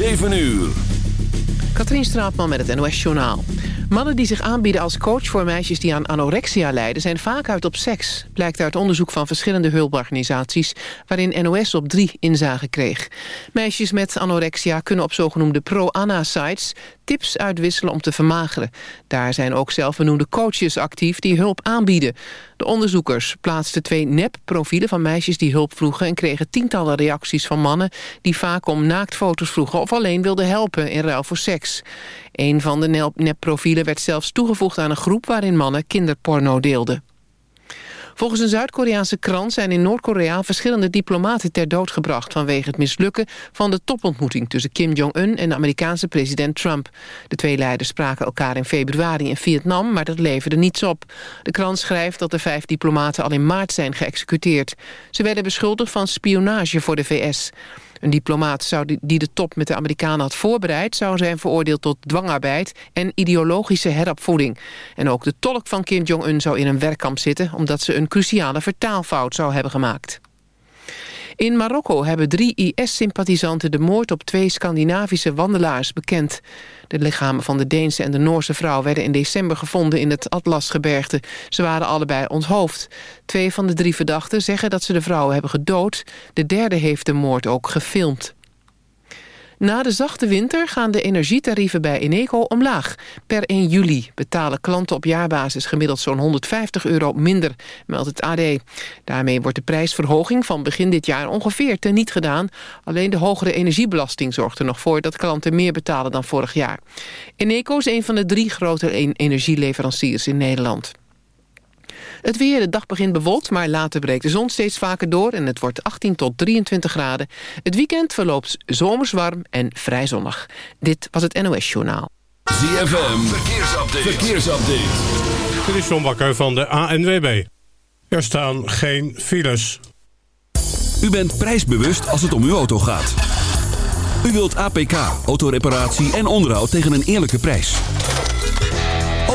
7 uur. Katrien Straatman met het NOS-journaal. Mannen die zich aanbieden als coach voor meisjes die aan anorexia lijden... zijn vaak uit op seks, blijkt uit onderzoek van verschillende hulporganisaties... waarin NOS op drie inzagen kreeg. Meisjes met anorexia kunnen op zogenoemde pro-ANA-sites... tips uitwisselen om te vermageren. Daar zijn ook zelfbenoemde coaches actief die hulp aanbieden. De onderzoekers plaatsten twee nep-profielen van meisjes die hulp vroegen... en kregen tientallen reacties van mannen die vaak om naaktfoto's vroegen... of alleen wilden helpen in ruil voor seks. Een van de nepprofielen werd zelfs toegevoegd aan een groep... waarin mannen kinderporno deelden. Volgens een Zuid-Koreaanse krant zijn in Noord-Korea verschillende diplomaten ter dood gebracht vanwege het mislukken van de topontmoeting tussen Kim Jong-un en de Amerikaanse president Trump. De twee leiders spraken elkaar in februari in Vietnam, maar dat leverde niets op. De krant schrijft dat de vijf diplomaten al in maart zijn geëxecuteerd. Ze werden beschuldigd van spionage voor de VS. Een diplomaat zou die de top met de Amerikanen had voorbereid... zou zijn veroordeeld tot dwangarbeid en ideologische heropvoeding. En ook de tolk van Kim Jong-un zou in een werkkamp zitten... omdat ze een cruciale vertaalfout zou hebben gemaakt. In Marokko hebben drie IS-sympathisanten de moord op twee Scandinavische wandelaars bekend. De lichamen van de Deense en de Noorse vrouw werden in december gevonden in het Atlasgebergte. Ze waren allebei onthoofd. Twee van de drie verdachten zeggen dat ze de vrouwen hebben gedood. De derde heeft de moord ook gefilmd. Na de zachte winter gaan de energietarieven bij Eneco omlaag. Per 1 juli betalen klanten op jaarbasis gemiddeld zo'n 150 euro minder, meldt het AD. Daarmee wordt de prijsverhoging van begin dit jaar ongeveer teniet gedaan. Alleen de hogere energiebelasting zorgt er nog voor dat klanten meer betalen dan vorig jaar. Eneco is een van de drie grote energieleveranciers in Nederland. Het weer, de dag begint bewolkt, maar later breekt de zon steeds vaker door... en het wordt 18 tot 23 graden. Het weekend verloopt zomers warm en vrij zonnig. Dit was het NOS Journaal. ZFM, verkeersupdate. verkeersupdate. Dit is John Bakker van de ANWB. Er staan geen files. U bent prijsbewust als het om uw auto gaat. U wilt APK, autoreparatie en onderhoud tegen een eerlijke prijs.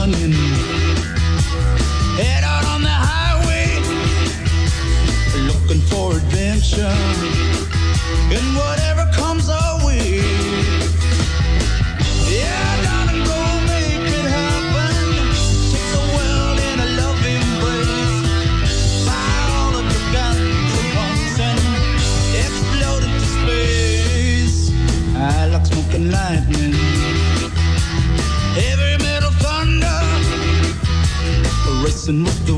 Running. Head out on the highway. Looking for adventure. and look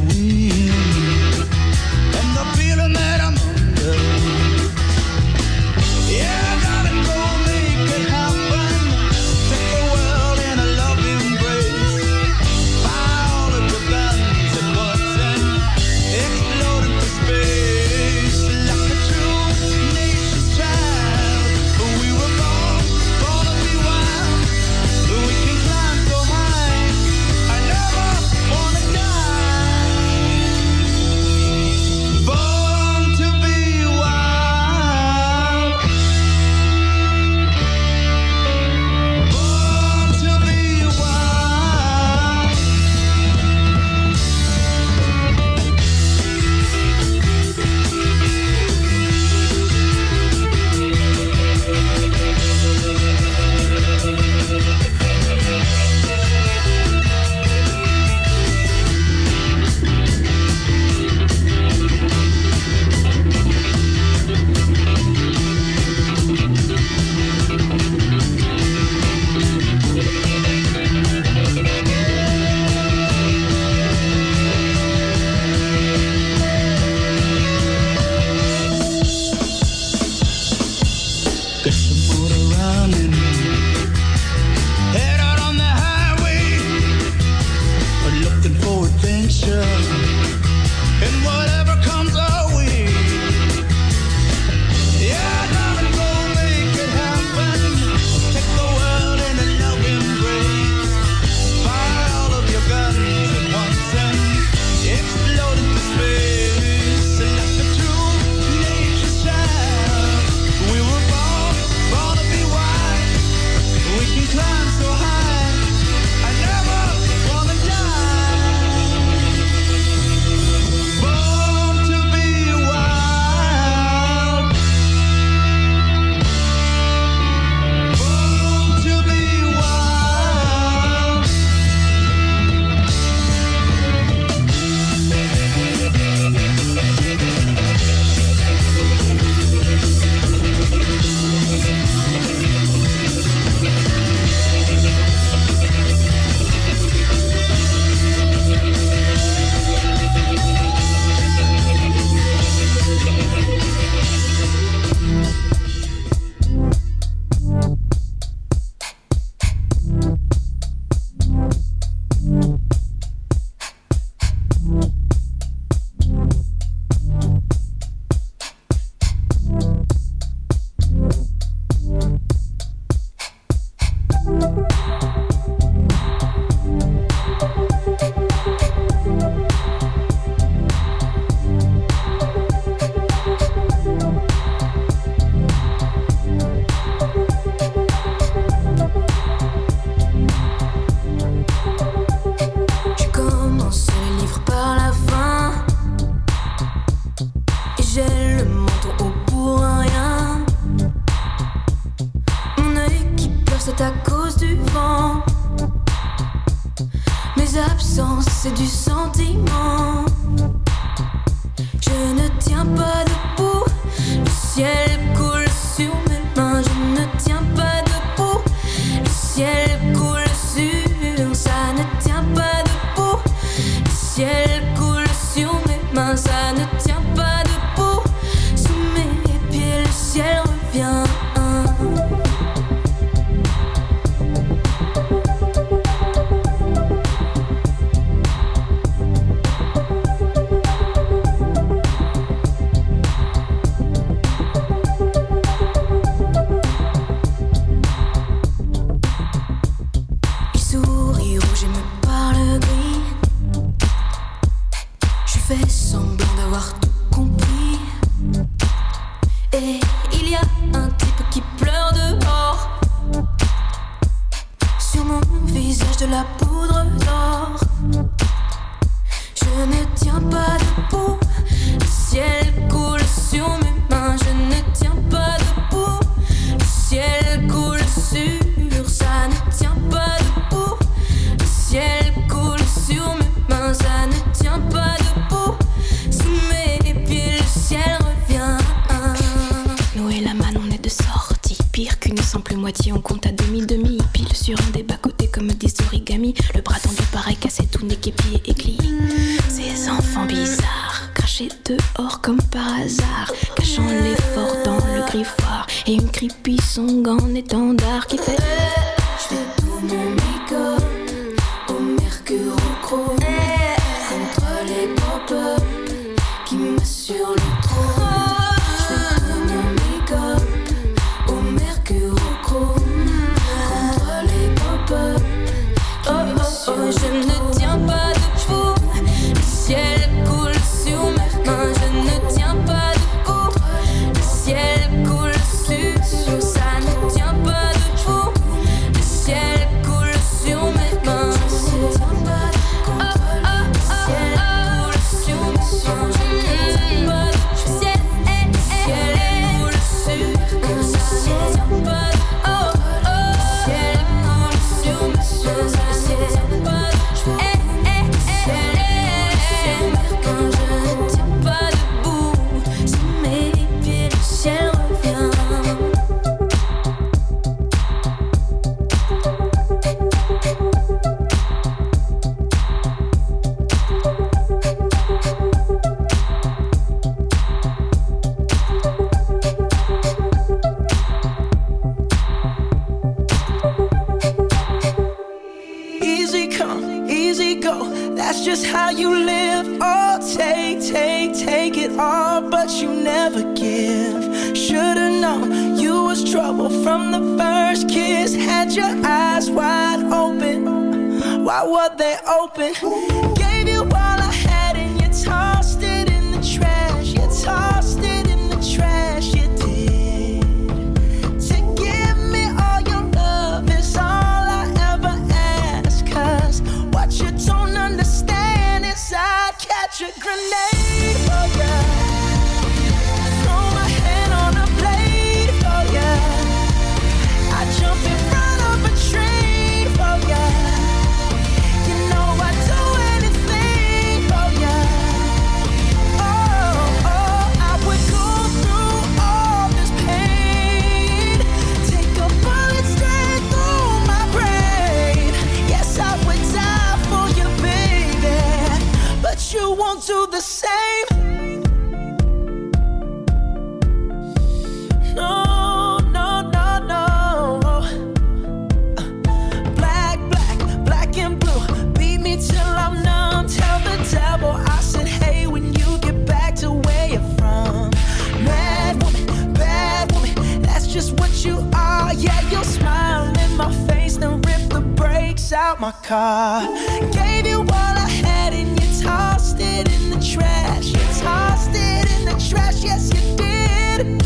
you are. Yeah, You smile in my face, then rip the brakes out my car. Gave you all I had, and you tossed it in the trash. You tossed it in the trash, yes, you did.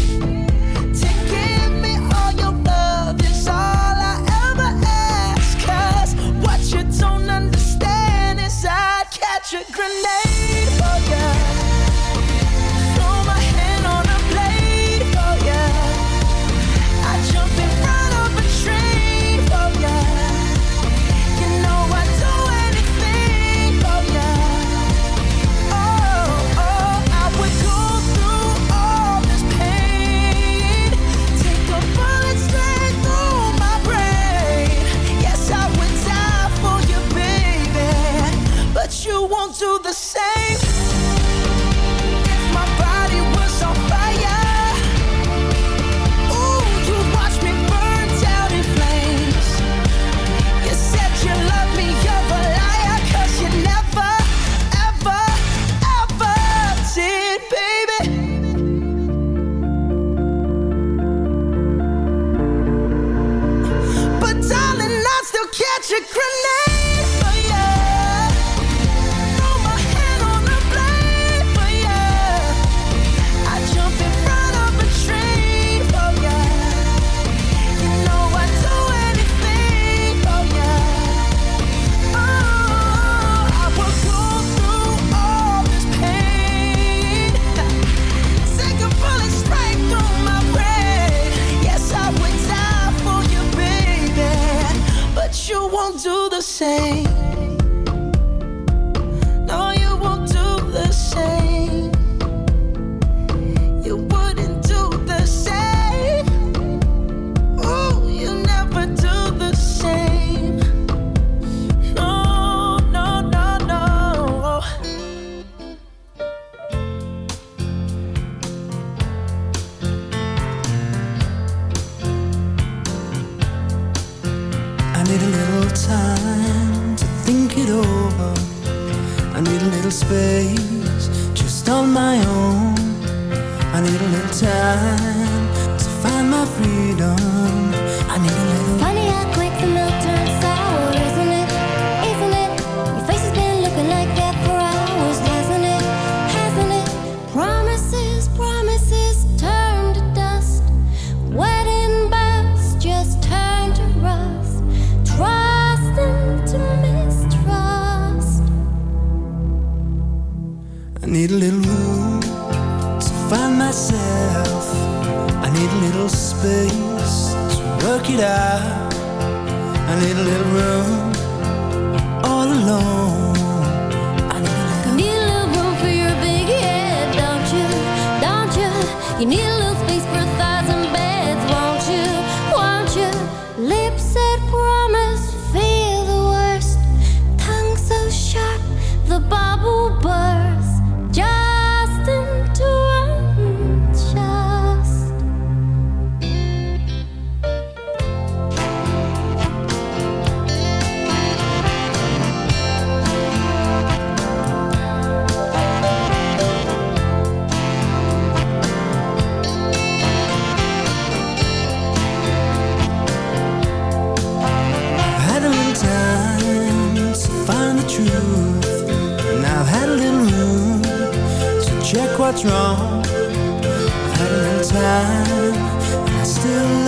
To give me all your love is all I ever ask. Cause what you don't understand is I'd catch a grenade. You're crazy. what's wrong. I've had a time, and I still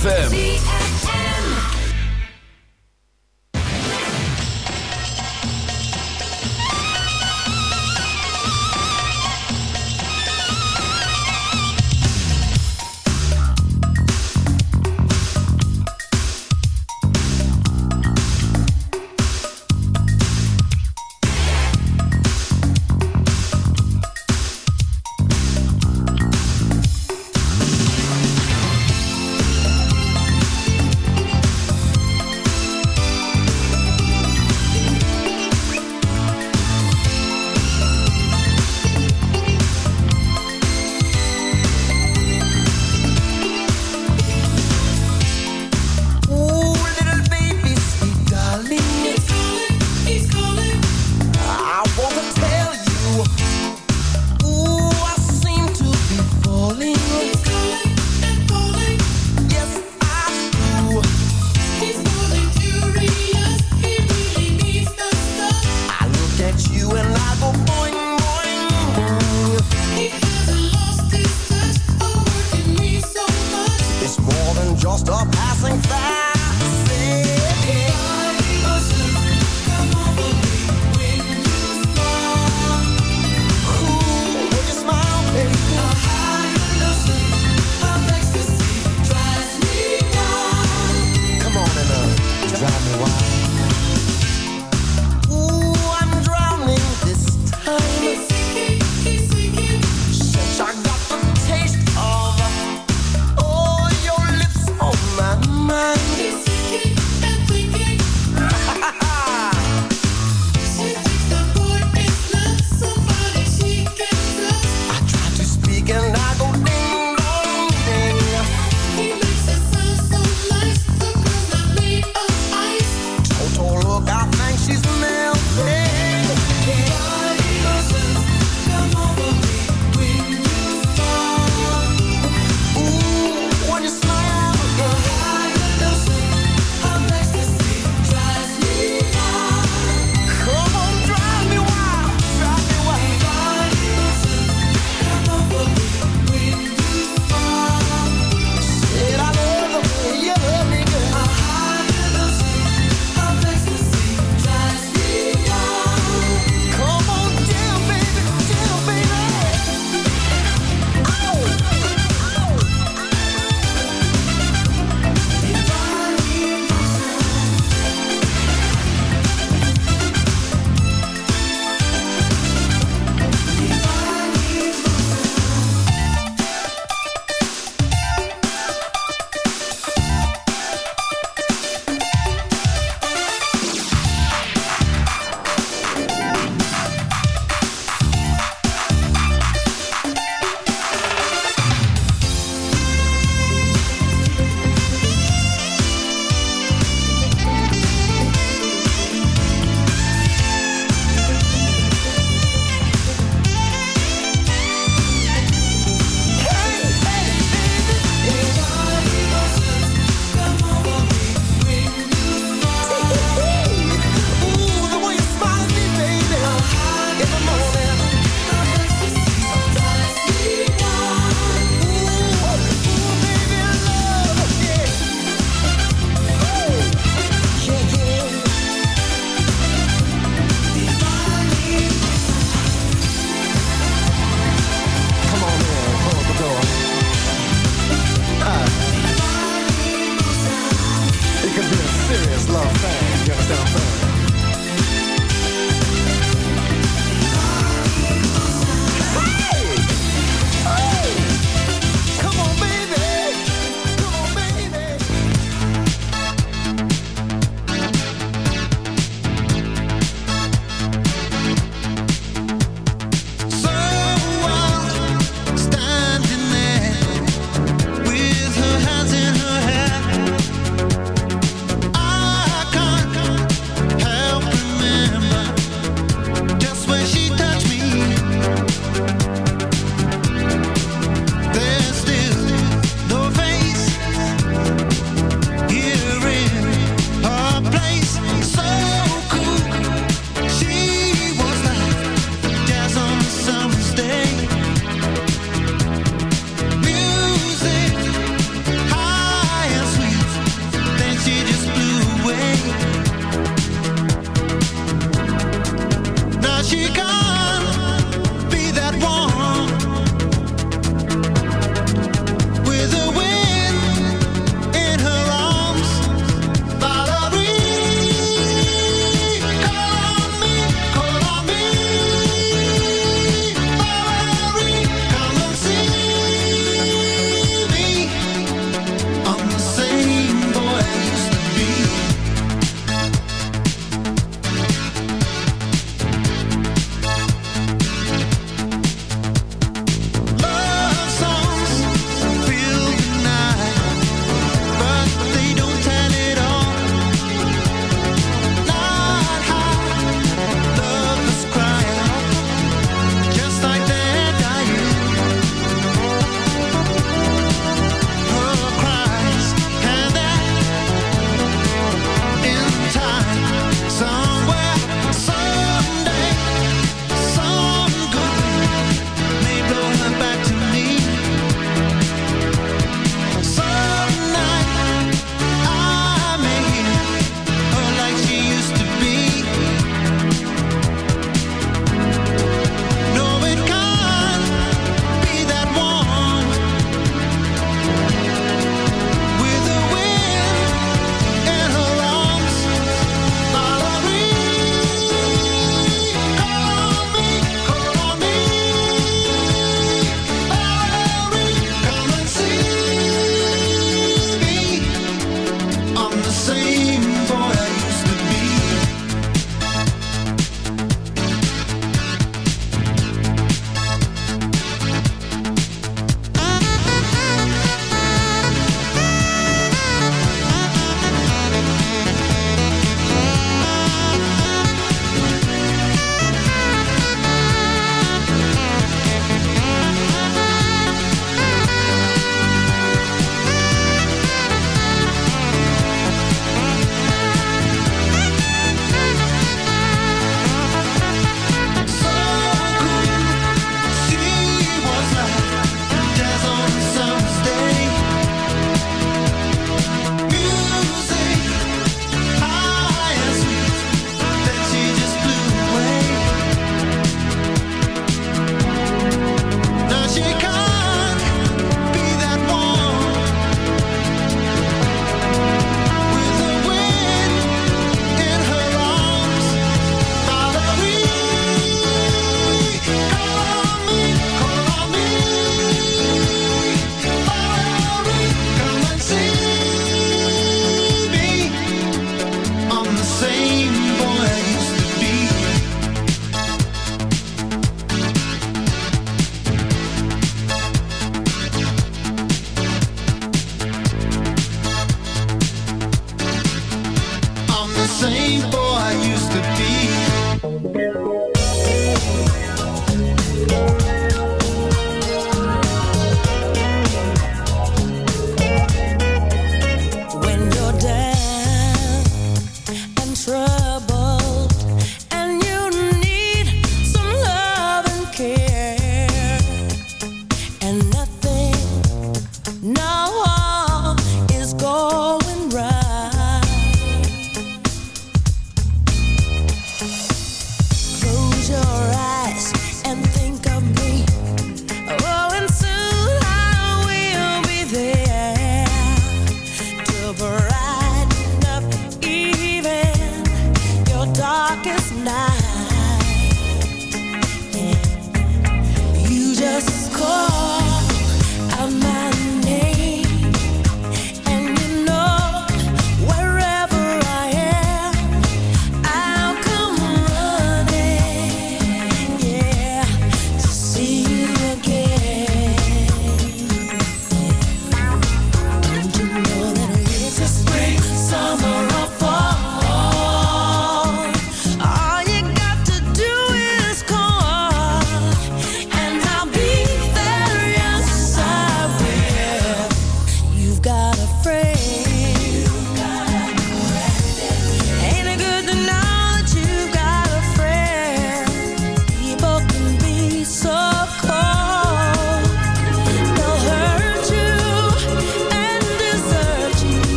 ZFM.